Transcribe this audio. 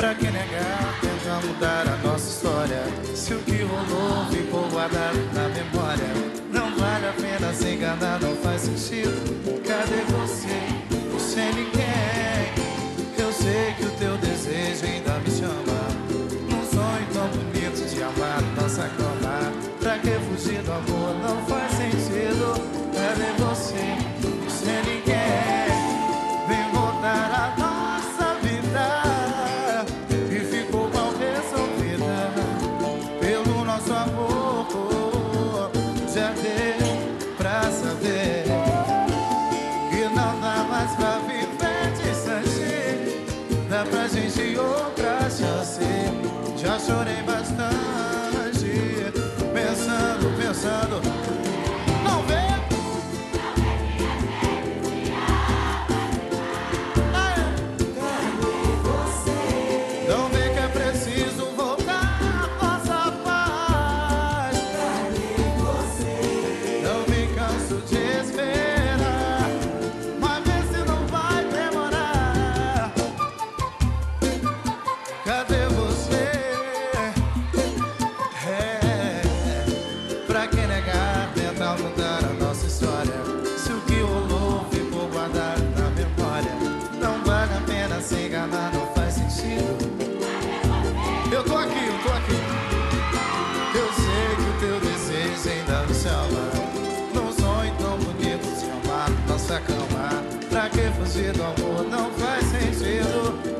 Pra que negar, tentar mudar a nossa história. Se o que rolou ficou guardado na memória. Não vale a pena se enganar, não faz sentido. Cadê você? Você ninguém Eu sei que o teu desejo ainda me chama. Num sonho tão bonito de amar nossa cama. Pra que fugir do amor? Não faz sentido. Cadê você? Você ninguém nosso amor Já deu pra saber Que não dá mais pra viver distante Dá pra gente outra chance. Já chorei bastante Eu tô aqui, eu tô aqui. Eu sei que o teu desejo ainda me chama Num sonho tão bonito de amar nossa cama Pra que fugir do amor não faz sentido